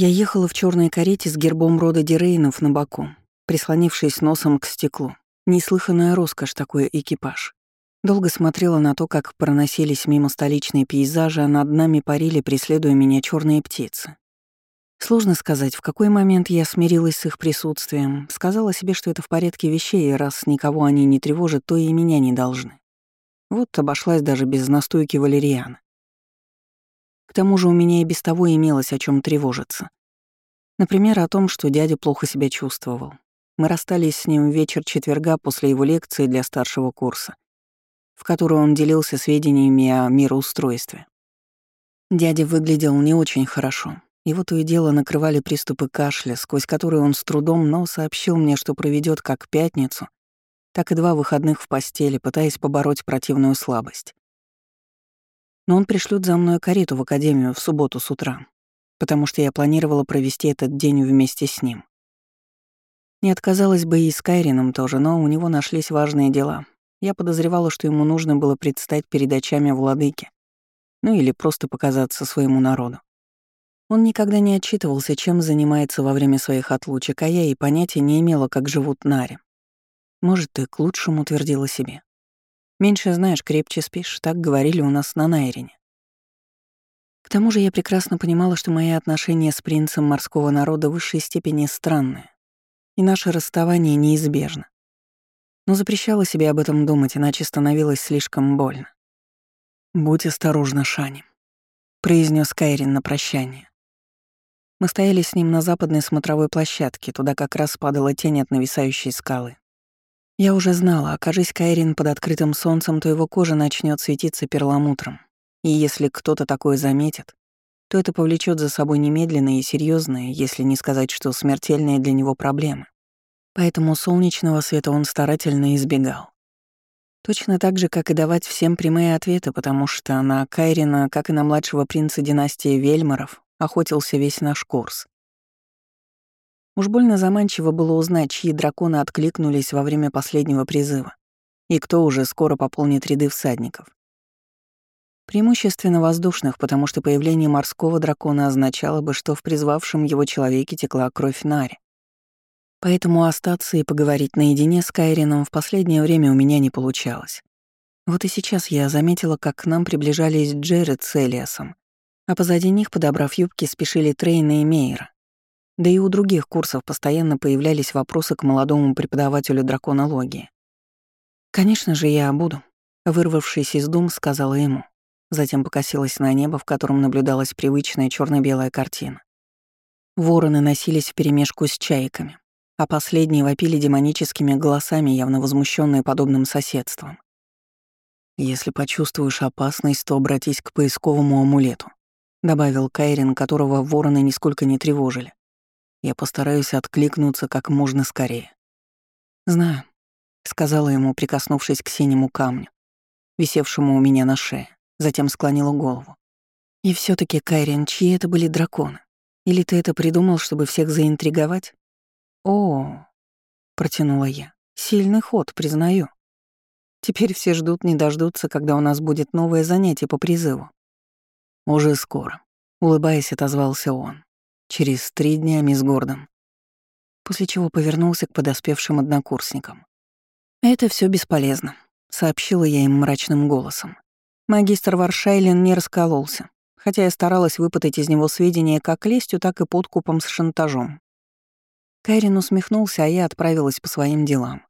Я ехала в черной карете с гербом рода Дирейнов на боку, прислонившись носом к стеклу. Неслыханная роскошь такой экипаж. Долго смотрела на то, как проносились мимо столичные пейзажи, а над нами парили, преследуя меня черные птицы. Сложно сказать, в какой момент я смирилась с их присутствием, сказала себе, что это в порядке вещей, и раз никого они не тревожат, то и меня не должны. Вот обошлась даже без настойки валериана. К тому же у меня и без того имелось о чем тревожиться. Например, о том, что дядя плохо себя чувствовал. Мы расстались с ним в вечер четверга после его лекции для старшего курса, в которой он делился сведениями о мироустройстве. Дядя выглядел не очень хорошо, его то и дело накрывали приступы кашля, сквозь которые он с трудом, но сообщил мне, что проведет как пятницу, так и два выходных в постели, пытаясь побороть противную слабость. Но он пришлет за мной карету в академию в субботу с утра, потому что я планировала провести этот день вместе с ним. Не отказалась бы и с Кайрином тоже, но у него нашлись важные дела. Я подозревала, что ему нужно было предстать перед очами владыки, ну или просто показаться своему народу. Он никогда не отчитывался, чем занимается во время своих отлучек, а я и понятия не имела, как живут Нари. Может, ты к лучшему твердила себе. Меньше знаешь, крепче спишь, так говорили у нас на Найрине. К тому же я прекрасно понимала, что мои отношения с принцем морского народа в высшей степени странные, и наше расставание неизбежно. Но запрещала себе об этом думать, иначе становилось слишком больно. «Будь осторожна, Шани», — произнес Кайрин на прощание. Мы стояли с ним на западной смотровой площадке, туда как раз падала тень от нависающей скалы. Я уже знала, окажись Кайрин под открытым солнцем, то его кожа начнет светиться перламутром. И если кто-то такое заметит, то это повлечет за собой немедленные и серьезные, если не сказать, что смертельные для него проблемы. Поэтому солнечного света он старательно избегал. Точно так же, как и давать всем прямые ответы, потому что на Кайрина, как и на младшего принца династии Вельмаров, охотился весь наш курс. Уж больно заманчиво было узнать, чьи драконы откликнулись во время последнего призыва, и кто уже скоро пополнит ряды всадников. Преимущественно воздушных, потому что появление морского дракона означало бы, что в призвавшем его человеке текла кровь Нари. Поэтому остаться и поговорить наедине с Кайрином в последнее время у меня не получалось. Вот и сейчас я заметила, как к нам приближались Джеред с Элиасом, а позади них, подобрав юбки, спешили Трейна и Мейера. Да и у других курсов постоянно появлялись вопросы к молодому преподавателю драконологии. «Конечно же, я буду», — вырвавшись из дум, сказала ему. Затем покосилась на небо, в котором наблюдалась привычная черно белая картина. Вороны носились вперемешку с чайками, а последние вопили демоническими голосами, явно возмущенные подобным соседством. «Если почувствуешь опасность, то обратись к поисковому амулету», — добавил Кайрин, которого вороны нисколько не тревожили. «Я постараюсь откликнуться как можно скорее». «Знаю», — сказала ему, прикоснувшись к синему камню, висевшему у меня на шее, затем склонила голову. «И все таки Кайрин, чьи это были драконы? Или ты это придумал, чтобы всех заинтриговать?» «О, — протянула я, — сильный ход, признаю. Теперь все ждут, не дождутся, когда у нас будет новое занятие по призыву. «Уже скоро», — улыбаясь, отозвался он. «Через три дня, мисс Гордон». После чего повернулся к подоспевшим однокурсникам. «Это все бесполезно», — сообщила я им мрачным голосом. Магистр Варшайлен не раскололся, хотя я старалась выпытать из него сведения как лестью, так и подкупом с шантажом. Кайрин усмехнулся, а я отправилась по своим делам,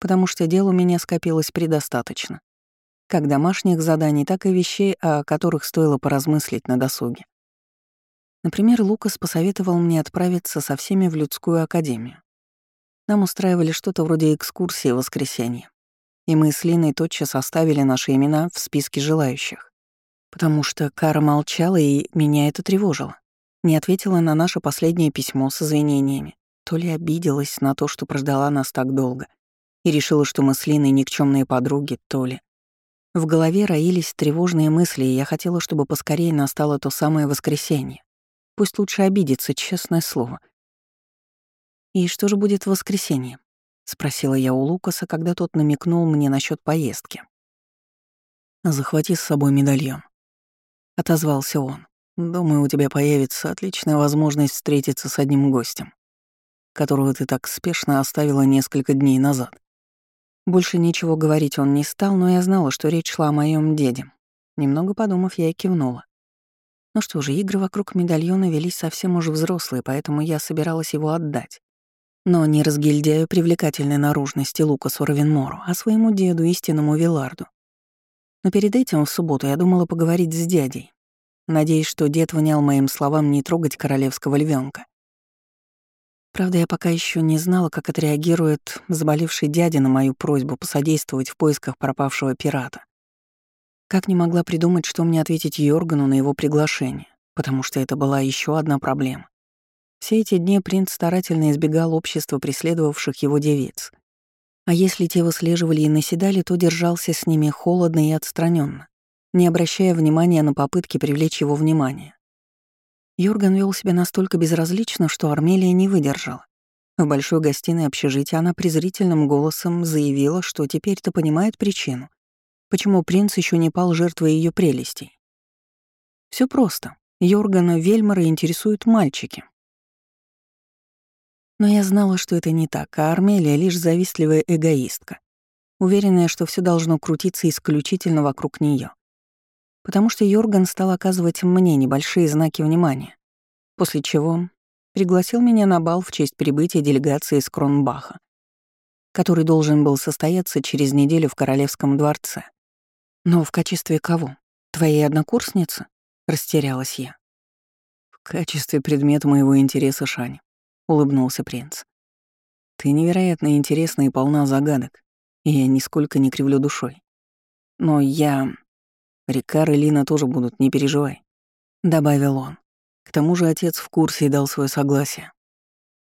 потому что дел у меня скопилось предостаточно как домашних заданий, так и вещей, о которых стоило поразмыслить на досуге. Например, Лукас посоветовал мне отправиться со всеми в людскую академию. Нам устраивали что-то вроде экскурсии в воскресенье, и мы с Линой тотчас оставили наши имена в списке желающих. Потому что Кара молчала, и меня это тревожило. Не ответила на наше последнее письмо с извинениями. То ли обиделась на то, что прождала нас так долго, и решила, что мы с Линой никчемные подруги, то ли в голове роились тревожные мысли, и я хотела, чтобы поскорее настало то самое воскресенье. Пусть лучше обидится, честное слово. «И что же будет в воскресенье?» — спросила я у Лукаса, когда тот намекнул мне насчет поездки. «Захвати с собой медальон», — отозвался он. Думаю, у тебя появится отличная возможность встретиться с одним гостем, которого ты так спешно оставила несколько дней назад. Больше ничего говорить он не стал, но я знала, что речь шла о моем деде. Немного подумав, я и кивнула. Ну что же, игры вокруг медальона велись совсем уже взрослые, поэтому я собиралась его отдать. Но не разгильдяю привлекательной наружности Лукасу Равенмору, а своему деду, истинному Виларду. Но перед этим в субботу я думала поговорить с дядей, надеясь, что дед внял моим словам не трогать королевского львенка. Правда, я пока еще не знала, как отреагирует заболевший дядя на мою просьбу посодействовать в поисках пропавшего пирата. Как не могла придумать, что мне ответить Йоргану на его приглашение, потому что это была еще одна проблема. Все эти дни принц старательно избегал общества преследовавших его девиц. А если те выслеживали и наседали, то держался с ними холодно и отстраненно, не обращая внимания на попытки привлечь его внимание. Йорган вел себя настолько безразлично, что Армелия не выдержала. В большой гостиной общежития она презрительным голосом заявила, что теперь-то понимает причину, почему принц еще не пал жертвой ее прелестей. Все просто. Йоргана Вельмара интересуют мальчики. Но я знала, что это не так, а Армелия — лишь завистливая эгоистка, уверенная, что все должно крутиться исключительно вокруг нее. Потому что Йорган стал оказывать мне небольшие знаки внимания, после чего пригласил меня на бал в честь прибытия делегации из Кронбаха, который должен был состояться через неделю в Королевском дворце. «Но в качестве кого? Твоей однокурсницы?» — растерялась я. «В качестве предмета моего интереса, Шань», — улыбнулся принц. «Ты невероятно интересна и полна загадок, и я нисколько не кривлю душой. Но я... Рикар и Лина тоже будут, не переживай», — добавил он. К тому же отец в курсе и дал свое согласие.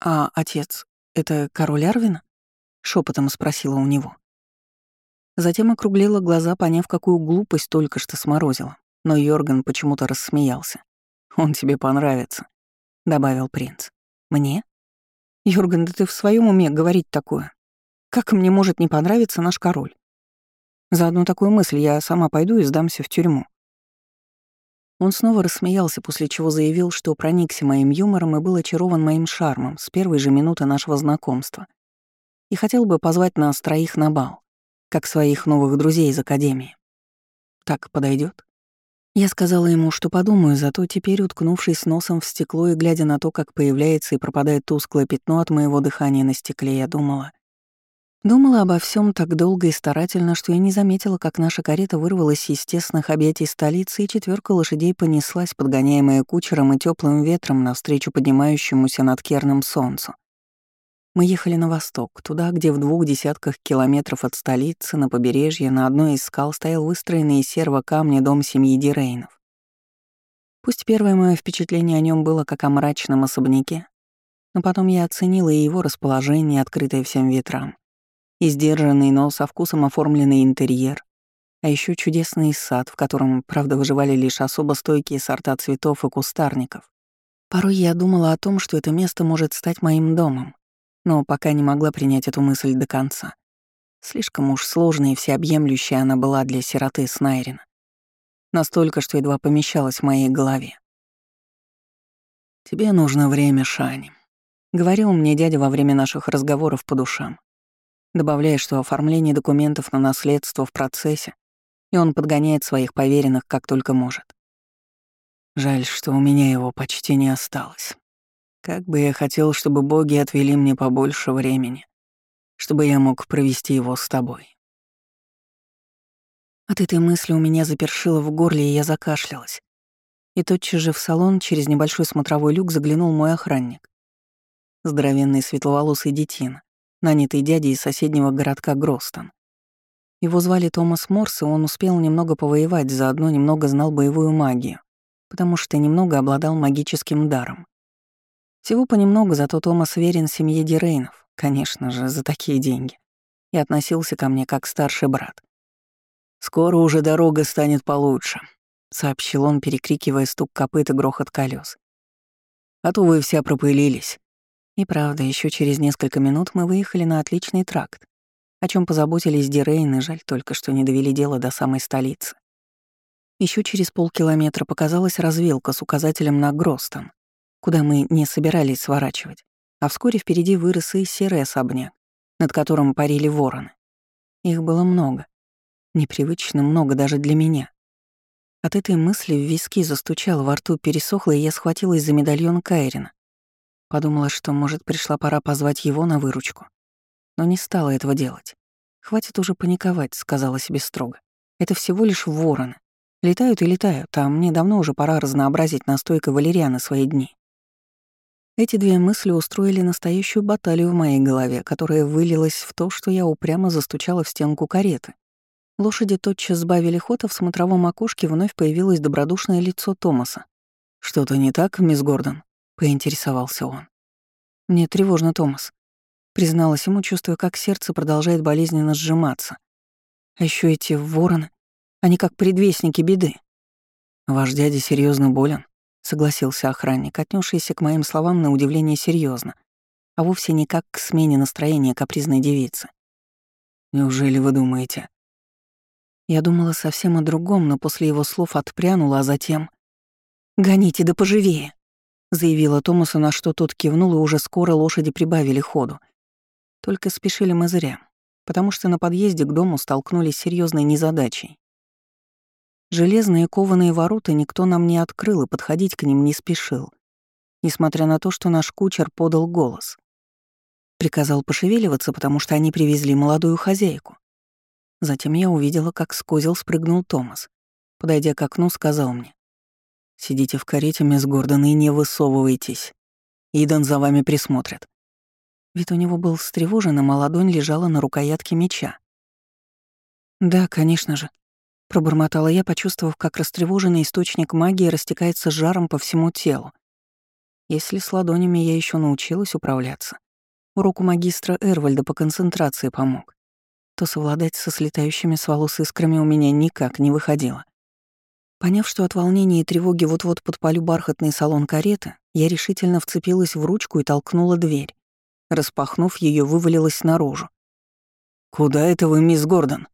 «А отец — это король Арвина?» — шепотом спросила у него. Затем округлила глаза, поняв, какую глупость только что сморозила. Но Йорган почему-то рассмеялся. «Он тебе понравится», — добавил принц. «Мне?» «Йорган, да ты в своем уме говорить такое? Как мне может не понравиться наш король? За одну такую мысль я сама пойду и сдамся в тюрьму». Он снова рассмеялся, после чего заявил, что проникся моим юмором и был очарован моим шармом с первой же минуты нашего знакомства. И хотел бы позвать нас троих на бал как своих новых друзей из Академии. Так подойдет? Я сказала ему, что подумаю, зато теперь, уткнувшись носом в стекло и глядя на то, как появляется и пропадает тусклое пятно от моего дыхания на стекле, я думала. Думала обо всем так долго и старательно, что я не заметила, как наша карета вырвалась из тесных объятий столицы, и четверка лошадей понеслась, подгоняемая кучером и теплым ветром навстречу поднимающемуся над Керном солнцу. Мы ехали на восток, туда, где в двух десятках километров от столицы, на побережье, на одной из скал стоял выстроенный из серого камня дом семьи Дирейнов. Пусть первое мое впечатление о нем было как о мрачном особняке, но потом я оценила и его расположение, открытое всем ветрам, и сдержанный, но со вкусом оформленный интерьер, а еще чудесный сад, в котором, правда, выживали лишь особо стойкие сорта цветов и кустарников. Порой я думала о том, что это место может стать моим домом, но пока не могла принять эту мысль до конца. Слишком уж сложной и всеобъемлющей она была для сироты Снайрина. Настолько, что едва помещалась в моей голове. «Тебе нужно время, Шани», — говорил мне дядя во время наших разговоров по душам, добавляя, что оформление документов на наследство в процессе, и он подгоняет своих поверенных как только может. Жаль, что у меня его почти не осталось. Как бы я хотел, чтобы боги отвели мне побольше времени, чтобы я мог провести его с тобой. От этой мысли у меня запершило в горле, и я закашлялась. И тотчас же в салон через небольшой смотровой люк заглянул мой охранник. Здоровенный светловолосый детина, нанятый дядей из соседнего городка Гростон. Его звали Томас Морс, и он успел немного повоевать, заодно немного знал боевую магию, потому что немного обладал магическим даром. Всего понемногу, зато Томас верен семье Дирейнов, конечно же, за такие деньги, и относился ко мне как старший брат. «Скоро уже дорога станет получше», — сообщил он, перекрикивая стук копыт и грохот колес. «А то вы вся пропылились». И правда, еще через несколько минут мы выехали на отличный тракт, о чем позаботились Дирейны, жаль только, что не довели дело до самой столицы. Еще через полкилометра показалась развилка с указателем на Гростон, куда мы не собирались сворачивать, а вскоре впереди вырос и серый особняк, над которым парили вороны. Их было много. Непривычно много даже для меня. От этой мысли в виски застучало, во рту пересохло, и я схватилась за медальон Кайрина. Подумала, что, может, пришла пора позвать его на выручку. Но не стала этого делать. «Хватит уже паниковать», — сказала себе строго. «Это всего лишь вороны. Летают и летают, а мне давно уже пора разнообразить настойкой валерианы свои дни». Эти две мысли устроили настоящую баталию в моей голове, которая вылилась в то, что я упрямо застучала в стенку кареты, Лошади тотчас сбавили ход, а в смотровом окошке вновь появилось добродушное лицо Томаса. «Что-то не так, мисс Гордон?» — поинтересовался он. «Мне тревожно, Томас», — призналась ему, чувствуя, как сердце продолжает болезненно сжиматься. «А еще эти вороны, они как предвестники беды». «Ваш дядя серьезно болен», — согласился охранник, отнесшийся к моим словам на удивление серьезно, а вовсе не как к смене настроения капризной девицы. «Неужели вы думаете?» Я думала совсем о другом, но после его слов отпрянула, а затем... «Гоните, да поживее!» — заявила Томасу, на что тот кивнул, и уже скоро лошади прибавили ходу. Только спешили мы зря, потому что на подъезде к дому столкнулись с серьезной незадачей. Железные кованые ворота никто нам не открыл и подходить к ним не спешил, несмотря на то, что наш кучер подал голос. Приказал пошевеливаться, потому что они привезли молодую хозяйку. Затем я увидела, как с козел спрыгнул Томас. Подойдя к окну, сказал мне. «Сидите в карете, мисс Гордон, и не высовывайтесь. Идан за вами присмотрит». Ведь у него был встревожен, а ладонь лежала на рукоятке меча. «Да, конечно же», — пробормотала я, почувствовав, как растревоженный источник магии растекается жаром по всему телу. Если с ладонями я еще научилась управляться, урок у магистра Эрвальда по концентрации помог то совладать со слетающими с волос искрами у меня никак не выходило. Поняв, что от волнения и тревоги вот-вот подпалю бархатный салон кареты, я решительно вцепилась в ручку и толкнула дверь. Распахнув ее, вывалилась наружу. «Куда это вы, мисс Гордон?» —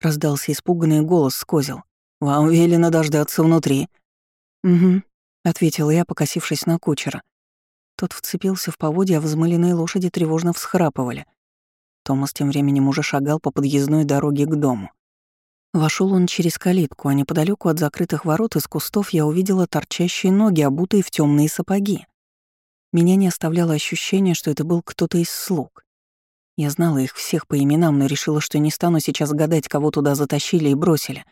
раздался испуганный голос с козел. «Вам велено дождаться внутри». «Угу», — ответила я, покосившись на кучера. Тот вцепился в поводья, а взмыленные лошади тревожно всхрапывали. Томас тем временем уже шагал по подъездной дороге к дому. Вошел он через калитку, а неподалеку от закрытых ворот из кустов я увидела торчащие ноги, обутые в темные сапоги. Меня не оставляло ощущение, что это был кто-то из слуг. Я знала их всех по именам, но решила, что не стану сейчас гадать, кого туда затащили и бросили,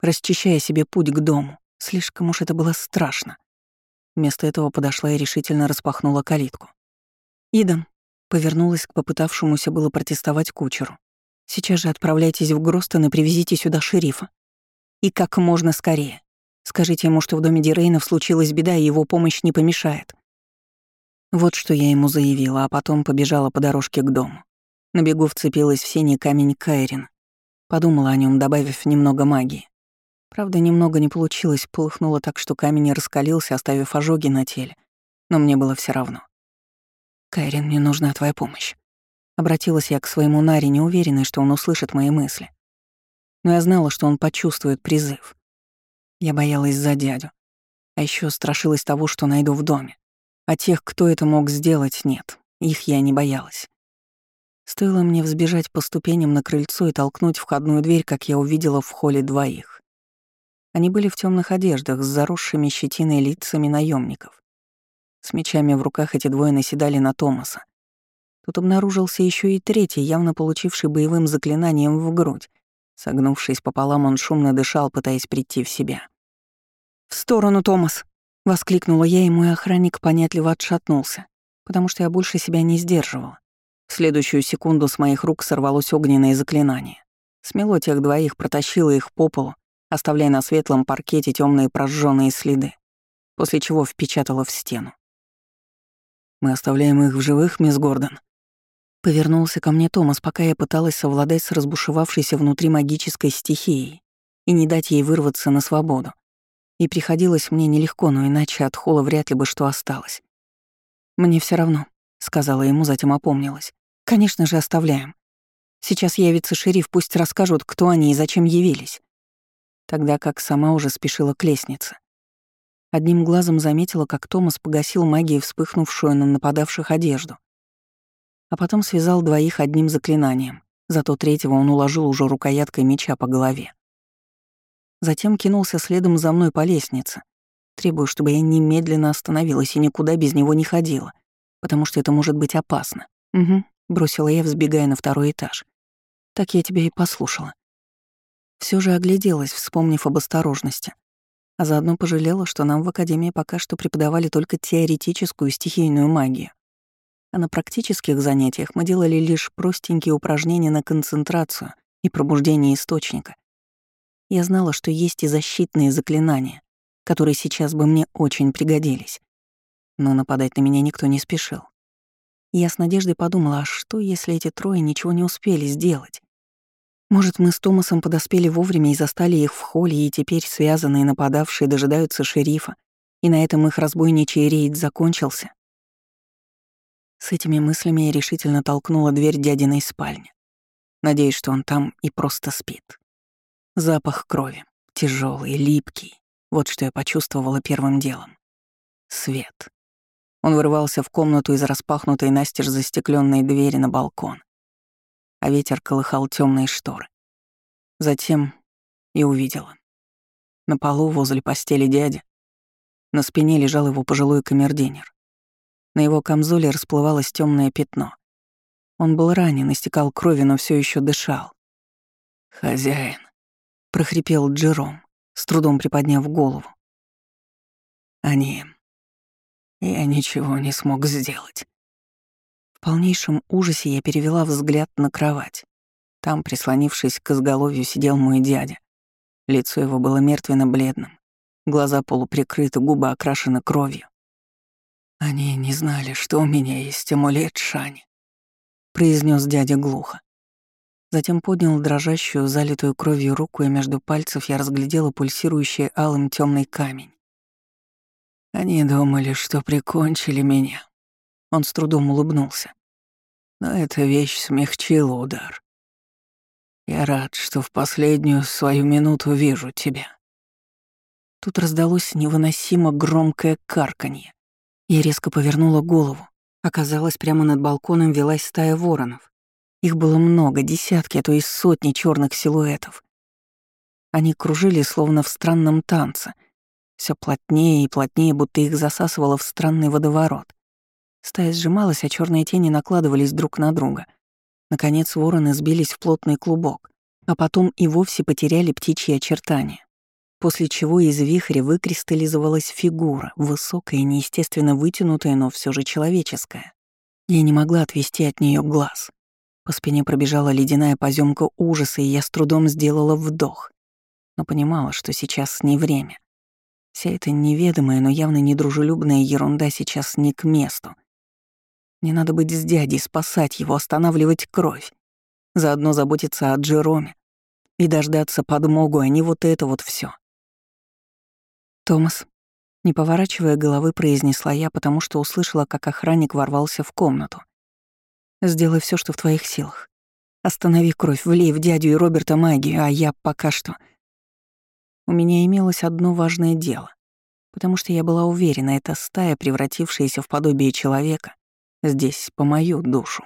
расчищая себе путь к дому. Слишком уж это было страшно. Вместо этого подошла и решительно распахнула калитку. «Идам, Повернулась к попытавшемуся было протестовать кучеру. «Сейчас же отправляйтесь в Гростон и привезите сюда шерифа. И как можно скорее. Скажите ему, что в доме Дирейнов случилась беда, и его помощь не помешает». Вот что я ему заявила, а потом побежала по дорожке к дому. На бегу вцепилась в синий камень Кайрин. Подумала о нем, добавив немного магии. Правда, немного не получилось, полыхнуло так, что камень раскалился, оставив ожоги на теле. Но мне было все равно. «Кайрин, мне нужна твоя помощь». Обратилась я к своему Наре, неуверенной, что он услышит мои мысли. Но я знала, что он почувствует призыв. Я боялась за дядю. А еще страшилась того, что найду в доме. А тех, кто это мог сделать, нет. Их я не боялась. Стоило мне взбежать по ступеням на крыльцо и толкнуть входную дверь, как я увидела в холле двоих. Они были в темных одеждах с заросшими щетиной лицами наемников. С мечами в руках эти двое наседали на Томаса. Тут обнаружился еще и третий, явно получивший боевым заклинанием в грудь. Согнувшись пополам, он шумно дышал, пытаясь прийти в себя. «В сторону, Томас!» — воскликнула я, и мой охранник понятливо отшатнулся, потому что я больше себя не сдерживала. В следующую секунду с моих рук сорвалось огненное заклинание. Смело тех двоих, протащило их по полу, оставляя на светлом паркете темные прожженные следы, после чего впечатала в стену. Мы оставляем их в живых, мисс Гордон?» Повернулся ко мне Томас, пока я пыталась совладать с разбушевавшейся внутри магической стихией и не дать ей вырваться на свободу. И приходилось мне нелегко, но иначе от Хола вряд ли бы что осталось. «Мне все равно», — сказала ему, затем опомнилась. «Конечно же, оставляем. Сейчас явится шериф, пусть расскажут, кто они и зачем явились». тогда как сама уже спешила к лестнице. Одним глазом заметила, как Томас погасил магией вспыхнувшую на нападавших одежду. А потом связал двоих одним заклинанием, зато третьего он уложил уже рукояткой меча по голове. Затем кинулся следом за мной по лестнице, требуя, чтобы я немедленно остановилась и никуда без него не ходила, потому что это может быть опасно. Угу, бросила я, взбегая на второй этаж. Так я тебя и послушала. Все же огляделась, вспомнив об осторожности. А заодно пожалела, что нам в Академии пока что преподавали только теоретическую стихийную магию. А на практических занятиях мы делали лишь простенькие упражнения на концентрацию и пробуждение источника. Я знала, что есть и защитные заклинания, которые сейчас бы мне очень пригодились. Но нападать на меня никто не спешил. Я с надеждой подумала, а что, если эти трое ничего не успели сделать? Может, мы с Томасом подоспели вовремя и застали их в холле, и теперь связанные нападавшие дожидаются шерифа, и на этом их разбойничий рейд закончился? С этими мыслями я решительно толкнула дверь дядиной спальни. Надеюсь, что он там и просто спит. Запах крови, тяжелый, липкий. Вот что я почувствовала первым делом. Свет. Он вырвался в комнату из распахнутой настежь застекленной двери на балкон а ветер колыхал темные шторы. Затем и увидела. На полу возле постели дяди на спине лежал его пожилой камердинер. На его камзоле расплывалось темное пятно. Он был ранен, истекал крови, но все еще дышал. «Хозяин», — прохрипел Джером, с трудом приподняв голову. «Они... Я ничего не смог сделать полнейшем ужасе я перевела взгляд на кровать. Там, прислонившись к изголовью, сидел мой дядя. Лицо его было мертвенно-бледным, глаза полуприкрыты, губы окрашены кровью. «Они не знали, что у меня есть амулет Шани», — произнес дядя глухо. Затем поднял дрожащую, залитую кровью руку, и между пальцев я разглядела пульсирующий алым темный камень. Они думали, что прикончили меня. Он с трудом улыбнулся. Но эта вещь смягчила удар. Я рад, что в последнюю свою минуту вижу тебя. Тут раздалось невыносимо громкое карканье. Я резко повернула голову. Оказалось, прямо над балконом велась стая воронов. Их было много, десятки, а то и сотни черных силуэтов. Они кружили, словно в странном танце. Все плотнее и плотнее, будто их засасывало в странный водоворот. Стая сжималась, а черные тени накладывались друг на друга. Наконец вороны сбились в плотный клубок, а потом и вовсе потеряли птичьи очертания. После чего из вихря выкристаллизовалась фигура, высокая, неестественно вытянутая, но все же человеческая. Я не могла отвести от нее глаз. По спине пробежала ледяная поземка ужаса, и я с трудом сделала вдох. Но понимала, что сейчас не время. Вся эта неведомая, но явно недружелюбная ерунда сейчас не к месту. Мне надо быть с дядей, спасать его, останавливать кровь. Заодно заботиться о Джероме. И дождаться подмогу, а не вот это вот все. «Томас», не поворачивая головы, произнесла я, потому что услышала, как охранник ворвался в комнату. «Сделай все, что в твоих силах. Останови кровь, влей в дядю и Роберта магию, а я пока что...» У меня имелось одно важное дело, потому что я была уверена, эта стая, превратившаяся в подобие человека, здесь по мою душу.